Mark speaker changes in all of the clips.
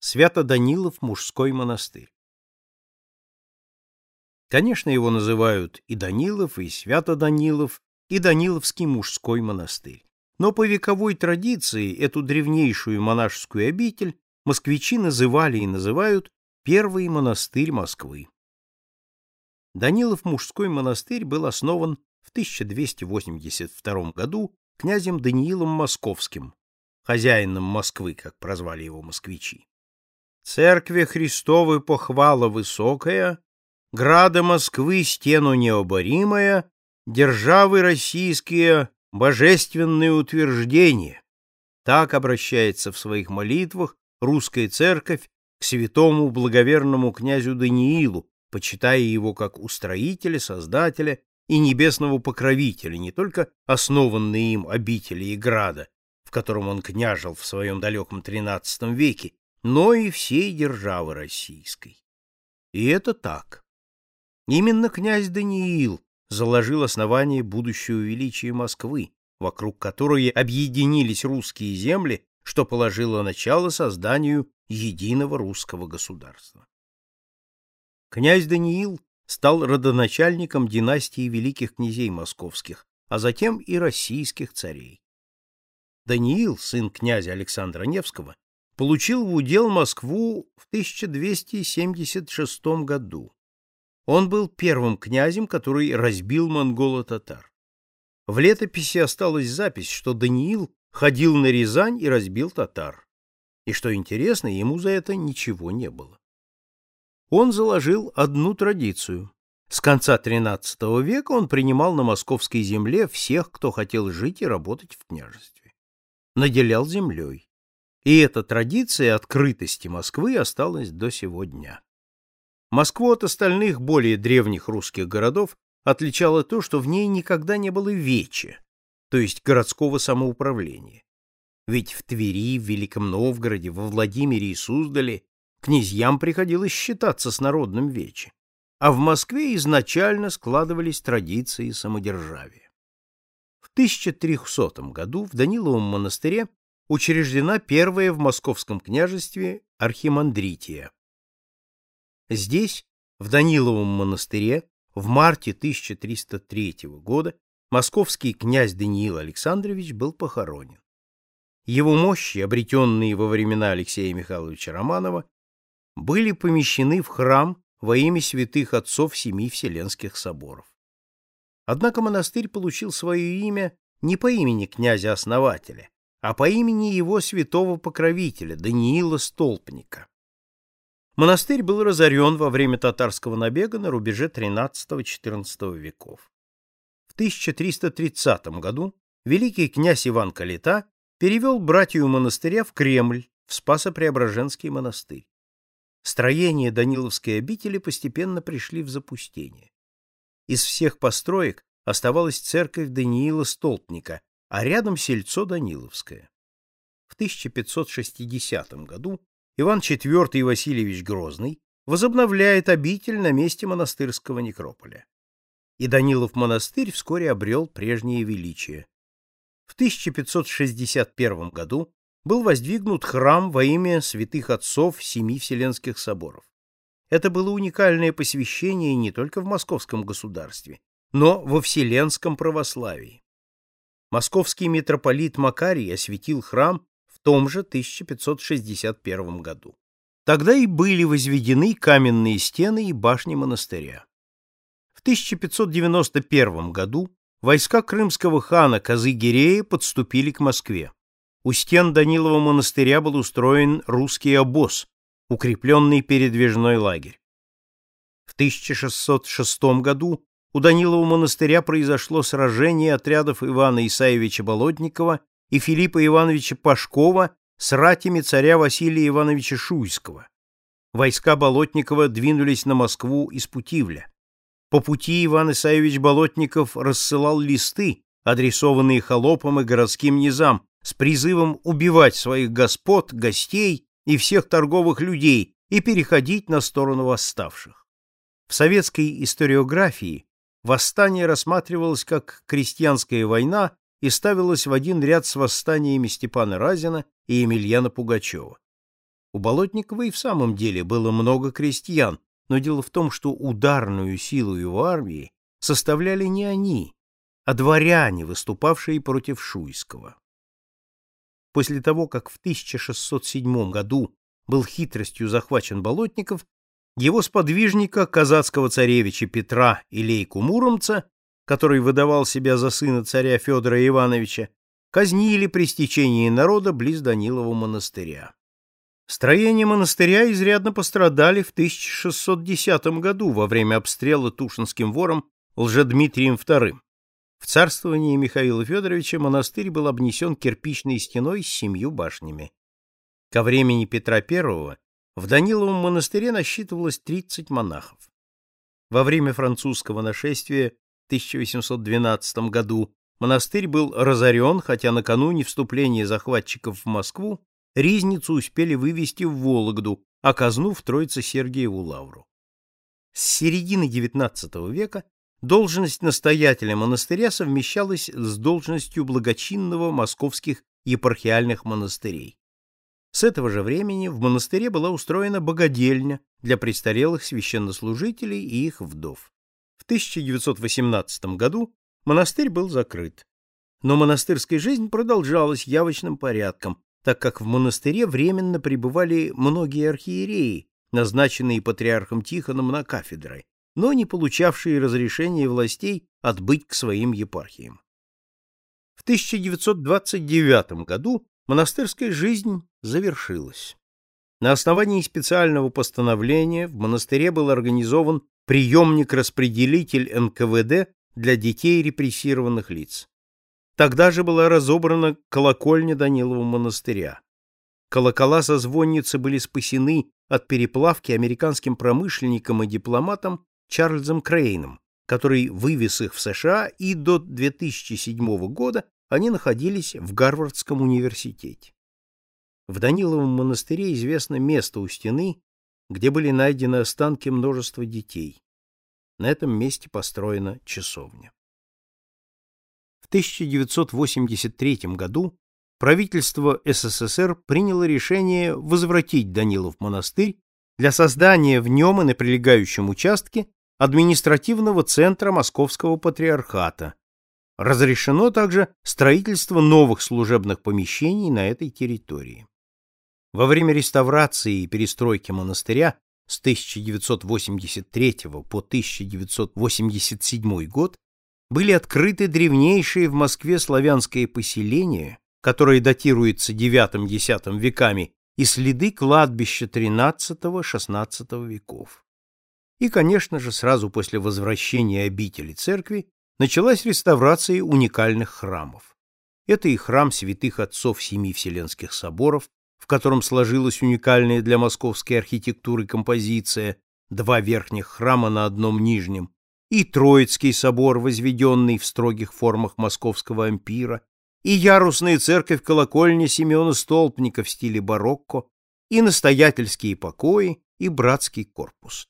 Speaker 1: Свято-Данилов мужской монастырь. Конечно, его называют и Данилов, и Свято-Данилов, и Даниловский мужской монастырь. Но по вековой традиции эту древнейшую монашескую обитель москвичи называли и называют Первый монастырь Москвы. Данилов мужской монастырь был основан в 1282 году князем Даниилом Московским, хозяином Москвы, как прозвали его москвичи. Церкви Христовы похвала высокая, града Москвы стену необоримая, державы российские божественные утверждения. Так обращается в своих молитвах русская церковь к святому благоверному князю Даниилу, почитая его как устроителя, создателя и небесного покровителя не только основанной им обители и града, в котором он княжил в своем далеком XIII веке, но и всей державы российской. И это так. Именно князь Даниил заложил основание будущего величия Москвы, вокруг которой объединились русские земли, что положило начало созданию единого русского государства. Князь Даниил стал родоначальником династии великих князей московских, а затем и российских царей. Даниил, сын князя Александра Невского, получил в удел Москву в 1276 году. Он был первым князем, который разбил монголо-татар. В летописи осталась запись, что Даниил ходил на Рязань и разбил татар. И что интересно, ему за это ничего не было он заложил одну традицию. С конца XIII века он принимал на московской земле всех, кто хотел жить и работать в княжестве. Наделял землей. И эта традиция открытости Москвы осталась до сего дня. Москву от остальных более древних русских городов отличало то, что в ней никогда не было вече, то есть городского самоуправления. Ведь в Твери, в Великом Новгороде, во Владимире и Суздале князьям приходилось считаться с народным вече, а в Москве изначально складывались традиции самодержавия. В 1300 году в Даниловом монастыре учреждена первая в московском княжестве архимандрития. Здесь, в Даниловом монастыре, в марте 1303 года московский князь Даниил Александрович был похоронен. Его мощи, обретенные во времена Алексея Михайловича Романова, были помещены в храм во имя святых отцов семи Вселенских соборов. Однако монастырь получил свое имя не по имени князя-основателя, а по имени его святого покровителя Даниила Столпника. Монастырь был разорен во время татарского набега на рубеже XIII-XIV веков. В 1330 году великий князь Иван Калита перевел братью монастыря в Кремль, в Спасо-Преображенский монастырь строения Даниловской обители постепенно пришли в запустение. Из всех построек оставалась церковь Даниила Столпника, а рядом сельцо Даниловское. В 1560 году Иван IV Васильевич Грозный возобновляет обитель на месте монастырского некрополя. И Данилов монастырь вскоре обрел прежнее величие. В 1561 году был воздвигнут храм во имя святых отцов семи Вселенских соборов. Это было уникальное посвящение не только в московском государстве, но во вселенском православии. Московский митрополит Макарий осветил храм в том же 1561 году. Тогда и были возведены каменные стены и башни монастыря. В 1591 году войска крымского хана Казы-Гирея подступили к Москве. У стен Данилова монастыря был устроен русский обоз, укрепленный передвижной лагерь. В 1606 году у Данилова монастыря произошло сражение отрядов Ивана Исаевича Болотникова и Филиппа Ивановича Пашкова с ратями царя Василия Ивановича Шуйского. Войска Болотникова двинулись на Москву из Путивля. По пути Иван Исаевич Болотников рассылал листы, адресованные холопам и городским низам, с призывом убивать своих господ, гостей и всех торговых людей и переходить на сторону восставших. В советской историографии восстание рассматривалось как крестьянская война и ставилось в один ряд с восстаниями Степана Разина и Емельяна Пугачева. У Болотникова и в самом деле было много крестьян, но дело в том, что ударную силу его армии составляли не они, а дворяне, выступавшие против Шуйского. После того, как в 1607 году был хитростью захвачен Болотников, его сподвижника, казацкого царевича Петра Илейку Муромца, который выдавал себя за сына царя Федора Ивановича, казнили при стечении народа близ Данилова монастыря. Строение монастыря изрядно пострадали в 1610 году во время обстрела Тушинским вором Лжедмитрием II. В царствовании Михаила Федоровича монастырь был обнесен кирпичной стеной с семью башнями. Ко времени Петра I в Даниловом монастыре насчитывалось 30 монахов. Во время французского нашествия в 1812 году монастырь был разорен, хотя накануне вступления захватчиков в Москву ризницу успели вывести в Вологду, а казну в Троице-Сергиеву лавру. С середины XIX века должность настоятеля монастыря совмещалась с должностью благочинного московских епархиальных монастырей. С этого же времени в монастыре была устроена богадельня для престарелых священнослужителей и их вдов. В 1918 году монастырь был закрыт. Но монастырская жизнь продолжалась явочным порядком, так как в монастыре временно пребывали многие архиереи, назначенные патриархом Тихоном на кафедры, но не получавшие разрешения властей отбыть к своим епархиям. В 1929 году монастырская жизнь завершилась. На основании специального постановления в монастыре был организован приемник-распределитель НКВД для детей репрессированных лиц. Тогда же была разобрана колокольня Данилова монастыря. Колокола со звонницы были спасены от переплавки американским промышленником и дипломатом Чарльзом Крейном, который вывез их в США, и до 2007 года они находились в Гарвардском университете. В Даниловом монастыре известно место у стены, где были найдены останки множества детей. На этом месте построена часовня. В 1983 году правительство СССР приняло решение возвратить Данилов монастырь для создания в нем и на прилегающем участке административного центра Московского патриархата. Разрешено также строительство новых служебных помещений на этой территории. Во время реставрации и перестройки монастыря с 1983 по 1987 год были открыты древнейшие в Москве славянские поселения, которые датируются IX-X веками, и следы кладбища XIII-XVI веков. И, конечно же, сразу после возвращения обители церкви началась реставрация уникальных храмов. Это и храм святых отцов семи Вселенских соборов, в котором сложилась уникальная для московской архитектуры композиция два верхних храма на одном нижнем, и Троицкий собор, возведенный в строгих формах московского ампира, и ярусная церковь колокольня Симеона Столпника в стиле барокко, и настоятельские покои, и братский корпус.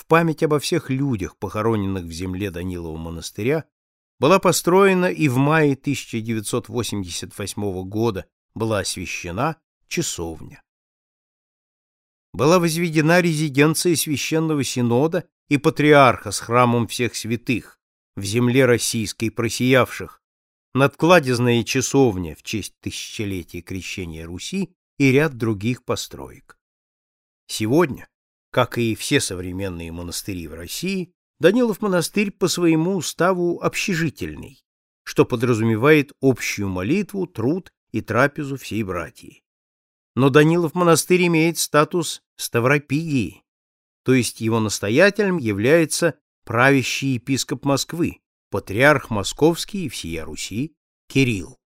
Speaker 1: В память обо всех людях, похороненных в земле Данилова монастыря, была построена и в мае 1988 года была освящена часовня. Была возведена резиденция священного синода и патриарха с храмом всех святых в земле российской просиявших, надкладезная часовня в честь тысячелетия крещения Руси и ряд других построек. Сегодня, как и все современные монастыри в России, Данилов монастырь по своему уставу общежительный, что подразумевает общую молитву, труд и трапезу всей братьи. Но Данилов монастырь имеет статус Ставропигии, то есть его настоятелем является правящий епископ Москвы, патриарх Московский и всея Руси Кирилл.